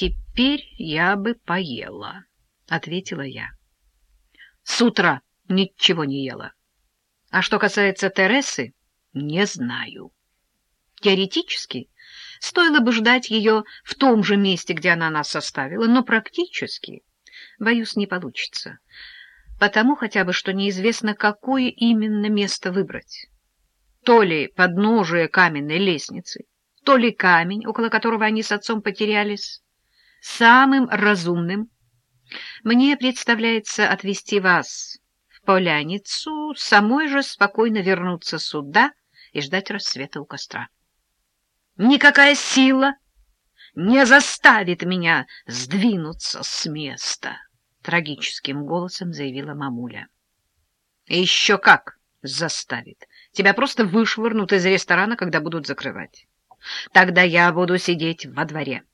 теперь я бы поела, — ответила я. С утра ничего не ела. А что касается Тересы, не знаю. Теоретически стоило бы ждать ее в том же месте, где она нас оставила, но практически, боюсь, не получится. Потому хотя бы, что неизвестно, какое именно место выбрать. То ли подножие каменной лестницы, то ли камень, около которого они с отцом потерялись. Самым разумным мне представляется отвезти вас в Поляницу, самой же спокойно вернуться сюда и ждать рассвета у костра. Никакая сила не заставит меня сдвинуться с места, — трагическим голосом заявила мамуля. — Еще как заставит. Тебя просто вышвырнут из ресторана, когда будут закрывать. Тогда я буду сидеть во дворе. —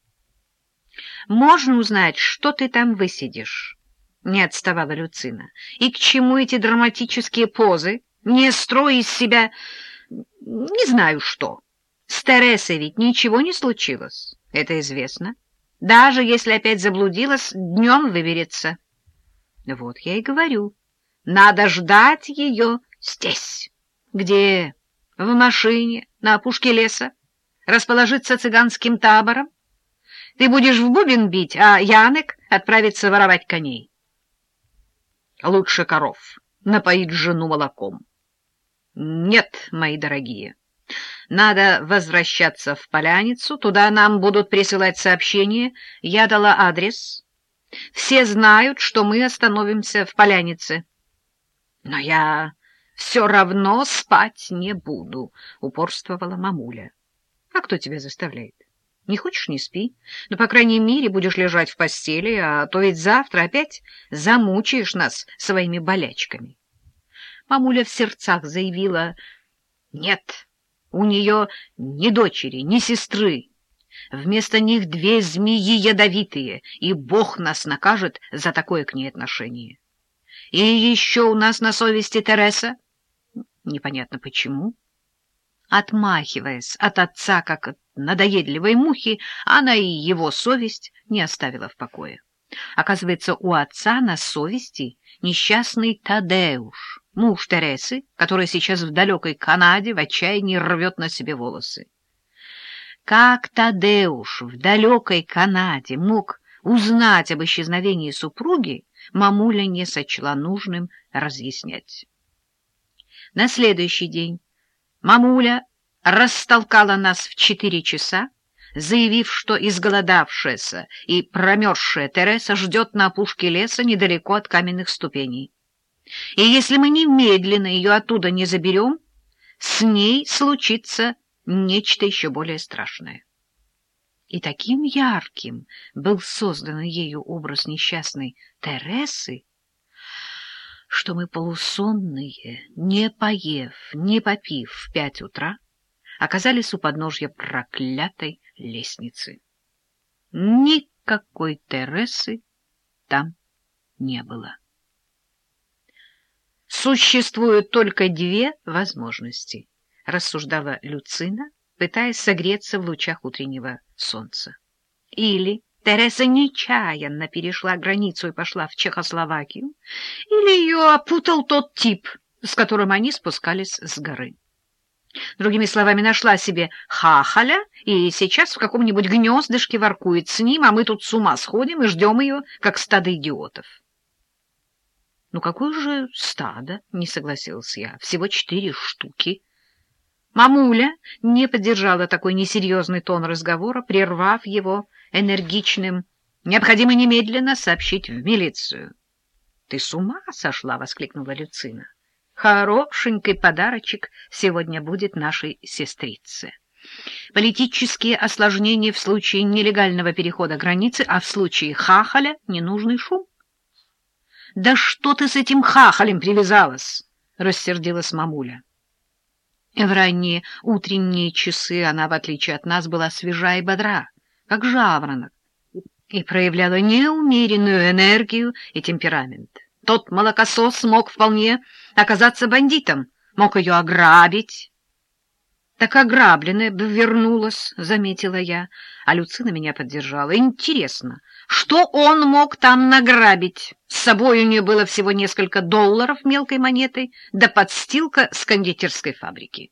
Можно узнать, что ты там высидишь? — не отставала Люцина. — И к чему эти драматические позы? Не строй из себя... не знаю что. С Тересой ведь ничего не случилось, это известно. Даже если опять заблудилась, днем выберется. Вот я и говорю. Надо ждать ее здесь. Где? В машине, на опушке леса. Расположиться цыганским табором. Ты будешь в бубен бить, а Янек отправится воровать коней. Лучше коров напоить жену молоком. Нет, мои дорогие. Надо возвращаться в Поляницу, туда нам будут присылать сообщения. Я дала адрес. Все знают, что мы остановимся в Полянице. Но я все равно спать не буду, — упорствовала мамуля. А кто тебя заставляет? Не хочешь — не спи. Но, по крайней мере, будешь лежать в постели, а то ведь завтра опять замучаешь нас своими болячками. Мамуля в сердцах заявила, — Нет, у нее ни дочери, ни сестры. Вместо них две змеи ядовитые, и Бог нас накажет за такое к ней отношение. И еще у нас на совести Тереса. Непонятно почему. Отмахиваясь от отца, как от надоедливой мухи, она и его совесть не оставила в покое. Оказывается, у отца на совести несчастный Тадеуш, муж Тересы, который сейчас в далекой Канаде в отчаянии рвет на себе волосы. Как Тадеуш в далекой Канаде мог узнать об исчезновении супруги, мамуля не сочла нужным разъяснять. На следующий день мамуля растолкала нас в четыре часа, заявив, что изголодавшаяся и промерзшая Тереса ждет на опушке леса недалеко от каменных ступеней. И если мы немедленно ее оттуда не заберем, с ней случится нечто еще более страшное. И таким ярким был создан ею образ несчастной Тересы, что мы полусонные, не поев, не попив в пять утра, оказались у подножья проклятой лестницы. Никакой Тересы там не было. Существуют только две возможности, рассуждала Люцина, пытаясь согреться в лучах утреннего солнца. Или Тереса нечаянно перешла границу и пошла в Чехословакию, или ее опутал тот тип, с которым они спускались с горы. Другими словами, нашла себе хахаля и сейчас в каком-нибудь гнездышке воркует с ним, а мы тут с ума сходим и ждем ее, как стадо идиотов. «Ну какое же стадо?» — не согласился я. «Всего четыре штуки». Мамуля не поддержала такой несерьезный тон разговора, прервав его энергичным «Необходимо немедленно сообщить в милицию». «Ты с ума сошла?» — воскликнула Люцина. Хорошенький подарочек сегодня будет нашей сестрице. Политические осложнения в случае нелегального перехода границы, а в случае хахаля — ненужный шум. — Да что ты с этим хахалем привязалась? — рассердилась мамуля. В ранние утренние часы она, в отличие от нас, была свежа и бодра, как жаворонок, и проявляла неумеренную энергию и темперамент. Тот молокосос мог вполне оказаться бандитом, мог ее ограбить. Так ограбленная бы вернулась, — заметила я, а Люцина меня поддержала. Интересно, что он мог там награбить? С собой у нее было всего несколько долларов мелкой монетой, да подстилка с кондитерской фабрики.